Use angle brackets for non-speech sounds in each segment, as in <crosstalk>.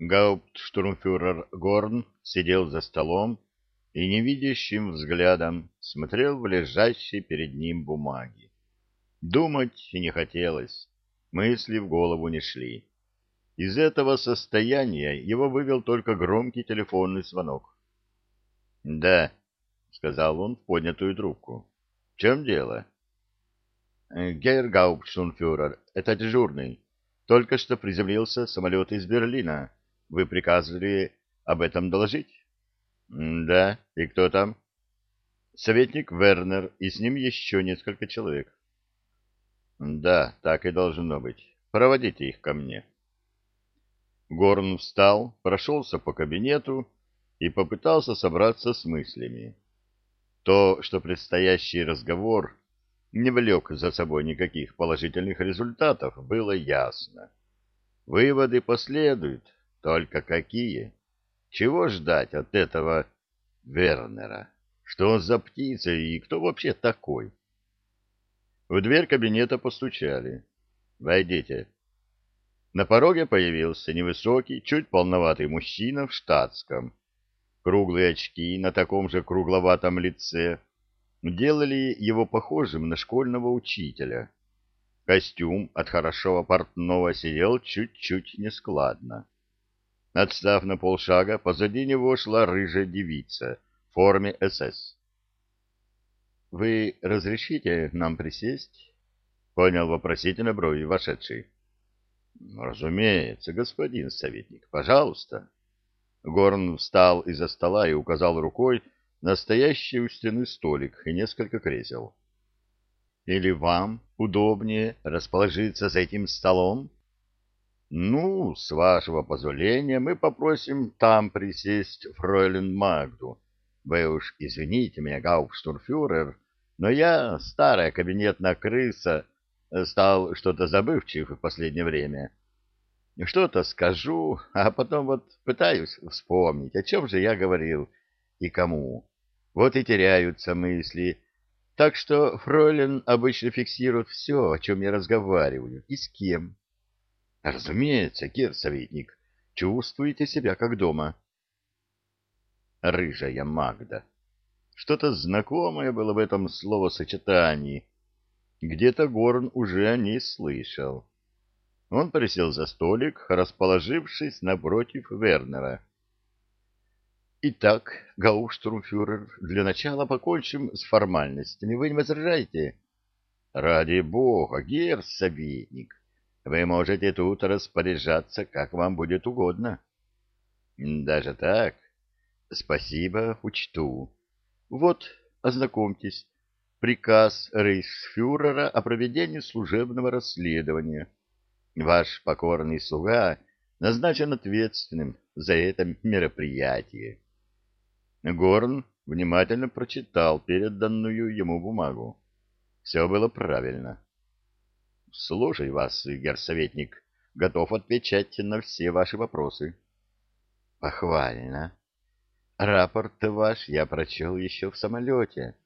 Гауптштурмфюрер Горн сидел за столом и невидящим взглядом смотрел в лежащие перед ним бумаги. Думать не хотелось, мысли в голову не шли. Из этого состояния его вывел только громкий телефонный звонок. — Да, — сказал он в поднятую трубку. — В чем дело? — Гейр Гауптштурмфюрер, это дежурный. Только что приземлился самолет из Берлина. Вы приказывали об этом доложить? — Да. И кто там? — Советник Вернер, и с ним еще несколько человек. — Да, так и должно быть. Проводите их ко мне. Горн встал, прошелся по кабинету и попытался собраться с мыслями. То, что предстоящий разговор не влек за собой никаких положительных результатов, было ясно. Выводы последуют, только какие? Чего ждать от этого Вернера? Что он за птица и кто вообще такой? В дверь кабинета постучали. «Войдите». На пороге появился невысокий, чуть полноватый мужчина в штатском. Круглые очки на таком же кругловатом лице делали его похожим на школьного учителя. Костюм от хорошего портного сидел чуть-чуть нескладно. Отстав на полшага, позади него шла рыжая девица в форме СС. — Вы разрешите нам присесть? — понял вопросительно брови вошедший. — Разумеется, господин советник, пожалуйста. Горн встал из-за стола и указал рукой на стоящий у стены столик и несколько кресел. — Или вам удобнее расположиться за этим столом? Ну, с вашего позволения, мы попросим там присесть фройлен Магду. Вы уж извините меня, гауптштурфюрер, но я, старая кабинетная крыса, стал что-то забывчив в последнее время. Что-то скажу, а потом вот пытаюсь вспомнить, о чем же я говорил и кому. Вот и теряются мысли. Так что фройлен обычно фиксирует все, о чем я разговариваю, и с кем. Разумеется, гер-советник, чувствуете себя как дома. Рыжая Магда. Что-то знакомое было в этом словосочетании. Где-то Горн уже о ней слышал. Он присел за столик, расположившись напротив Вернера. «Итак, гауштурмфюрер, для начала покончим с формальностями. Вы не возражаете?» «Ради бога, гер-советник, вы можете тут распоряжаться, как вам будет угодно. Даже так? Спасибо, учту. Вот, ознакомьтесь. Приказ рейхсфюрера о проведении служебного расследования. Ваш покорный слуга назначен ответственным за это мероприятие. Горн внимательно прочитал переданную ему бумагу. Все было правильно. — Слушай вас, герсоветник. Готов отвечать на все ваши вопросы. — Похвально. Рапорт ваш я прочел еще в самолете.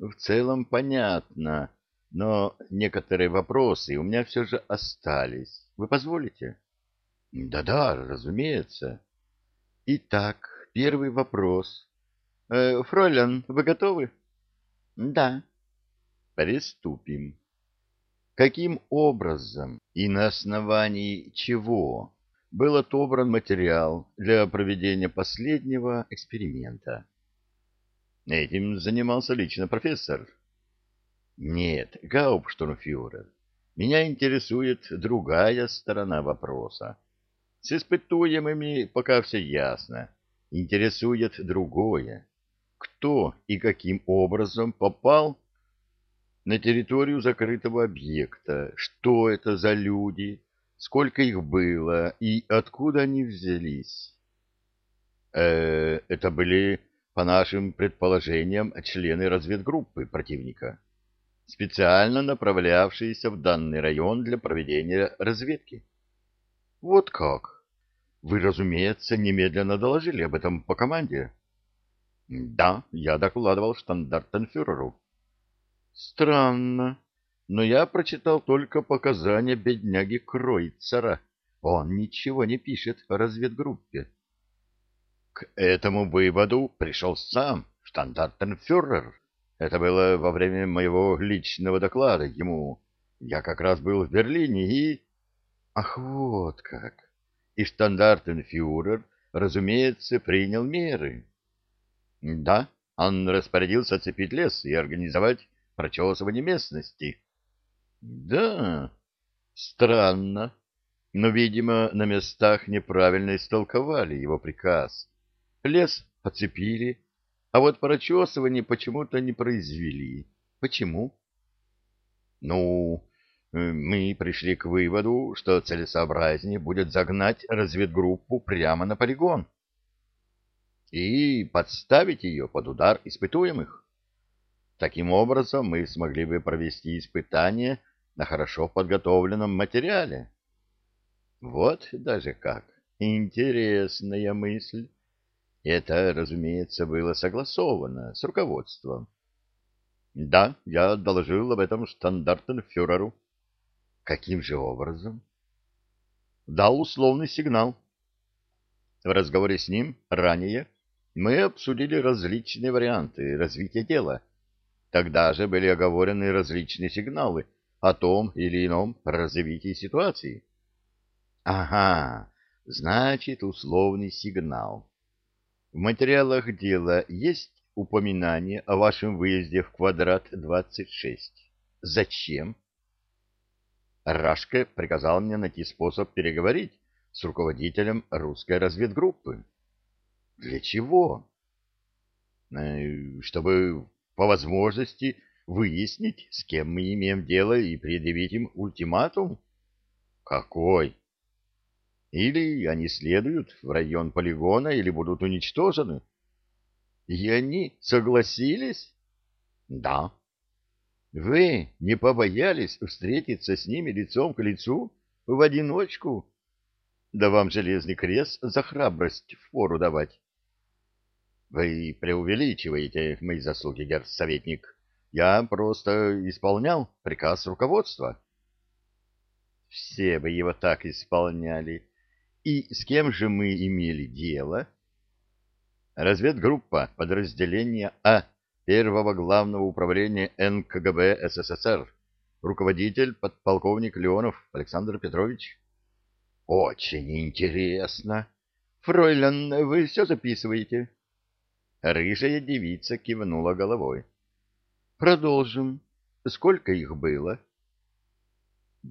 В целом понятно, но некоторые вопросы у меня все же остались. Вы позволите? Да — Да-да, разумеется. Итак, первый вопрос. Э, Фройлен, вы готовы? — Да. — Приступим каким образом и на основании чего был отобран материал для проведения последнего эксперимента. Этим занимался лично профессор. Нет, Гауптштурмфюрер, меня интересует другая сторона вопроса. С испытуемыми пока все ясно. Интересует другое. Кто и каким образом попал на территорию закрытого объекта. Что это за люди? Сколько их было? И откуда они взялись? Э, это были, по нашим предположениям, члены разведгруппы противника, специально направлявшиеся в данный район для проведения разведки. Вот как? Вы, разумеется, немедленно доложили об этом по команде? Да, я докладывал штандартенфюреру. Странно, но я прочитал только показания бедняги Кройцера. Он ничего не пишет о разведгруппе. К этому выводу пришел сам штандартенфюрер. Это было во время моего личного доклада ему. Я как раз был в Берлине и... Ах, вот как! И штандартенфюрер, разумеется, принял меры. Да, он распорядился оцепить лес и организовать прочесывание местности. Да, странно, но, видимо, на местах неправильно истолковали его приказ. Лес оцепили, а вот прочесывание почему-то не произвели. Почему? Ну, мы пришли к выводу, что целесообразнее будет загнать разведгруппу прямо на полигон и подставить ее под удар испытуемых. Таким образом, мы смогли бы провести испытания на хорошо подготовленном материале. Вот даже как. Интересная мысль. Это, разумеется, было согласовано с руководством. Да, я доложил об этом штандартенфюреру. Каким же образом? Дал условный сигнал. В разговоре с ним ранее мы обсудили различные варианты развития дела. Тогда же были оговорены различные сигналы о том или ином развитии ситуации. Ага, значит, условный сигнал. В материалах дела есть упоминание о вашем выезде в квадрат 26. Зачем? Рашка приказал мне найти способ переговорить с руководителем русской разведгруппы. Для чего? Э, чтобы по возможности выяснить, с кем мы имеем дело, и предъявить им ультиматум. Какой? Или они следуют в район полигона, или будут уничтожены. И они согласились? Да. Вы не побоялись встретиться с ними лицом к лицу в одиночку? Да вам железный крест за храбрость впору давать. Вы преувеличиваете мои заслуги, герцоветник. Я просто исполнял приказ руководства. Все бы его так исполняли. И с кем же мы имели дело? Разведгруппа подразделения А первого главного управления НКГБ СССР. Руководитель подполковник Леонов Александр Петрович. Очень интересно. Фройлен, вы все записываете? Рыжая девица кивнула головой. Продолжим. Сколько их было?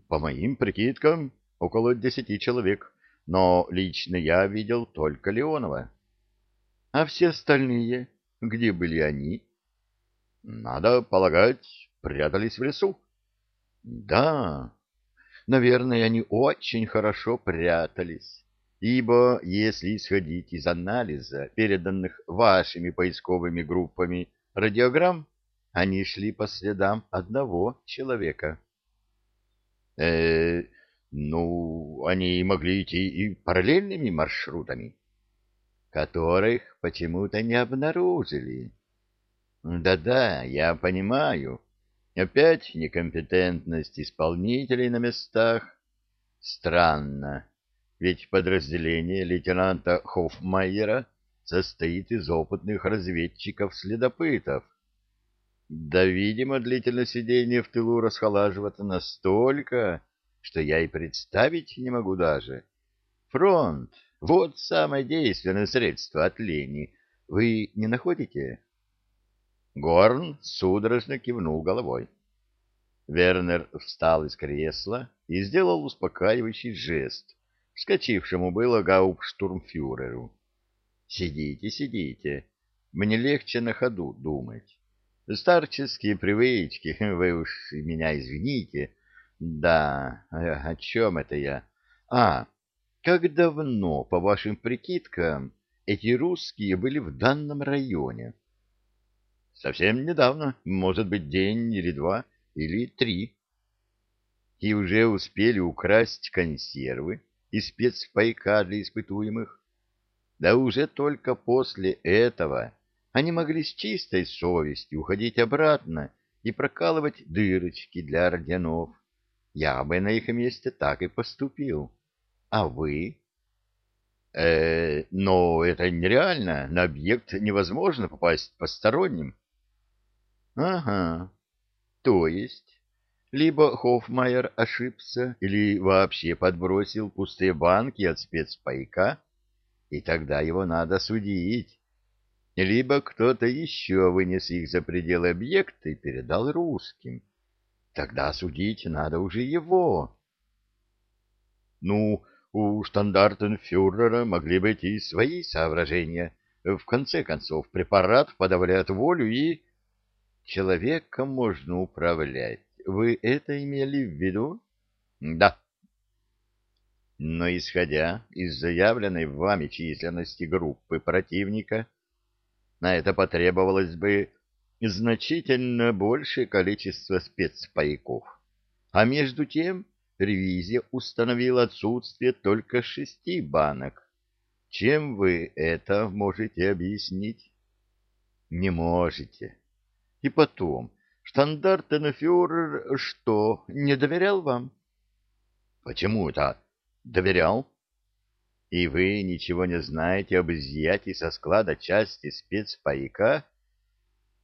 По моим прикидкам, около десяти человек но лично я видел только Леонова. А все остальные, где были они? Надо полагать, прятались в лесу. Да, наверное, они очень хорошо прятались, ибо если исходить из анализа, переданных вашими поисковыми группами радиограмм, они шли по следам одного человека. Э, ну, они могли идти и параллельными маршрутами, которых почему-то не обнаружили. Да-да, я понимаю. Опять некомпетентность исполнителей на местах. Странно, ведь подразделение лейтенанта Хоффмайера состоит из опытных разведчиков-следопытов. Да, видимо, длительное сидение в тылу расхолаживает настолько, что я и представить не могу даже. Фронт — вот самое действенное средство от лени. Вы не находите? Горн судорожно кивнул головой. Вернер встал из кресла и сделал успокаивающий жест, вскочившему было гауптштурмфюреру. «Сидите, сидите. Мне легче на ходу думать. Старческие привычки, <laughs> вы уж меня извините, — да, о чем это я? А, как давно, по вашим прикидкам, эти русские были в данном районе? Совсем недавно, может быть, день или два, или три. И уже успели украсть консервы и спецпайка для испытуемых. Да уже только после этого они могли с чистой совестью уходить обратно и прокалывать дырочки для орденов. Я бы на их месте так и поступил. А вы? Э, но это нереально. На объект невозможно попасть посторонним. Ага. То есть, либо Хоффмайер ошибся, или вообще подбросил пустые банки от спецпайка, и тогда его надо судить. Либо кто-то еще вынес их за пределы объекта и передал русским. Тогда судить надо уже его. Ну, у штандартенфюрера могли быть и свои соображения. В конце концов, препарат подавляет волю и... Человеком можно управлять. Вы это имели в виду? Да. Но исходя из заявленной вами численности группы противника, на это потребовалось бы значительно большее количество спецпаяков. А между тем ревизия установила отсутствие только шести банок. Чем вы это можете объяснить? Не можете. И потом, штандартенфюрер что, не доверял вам? Почему это доверял? И вы ничего не знаете об изъятии со склада части спецпаяка?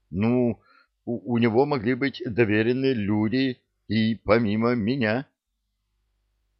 Ну, у, у него могли быть доверенные люди и помимо меня.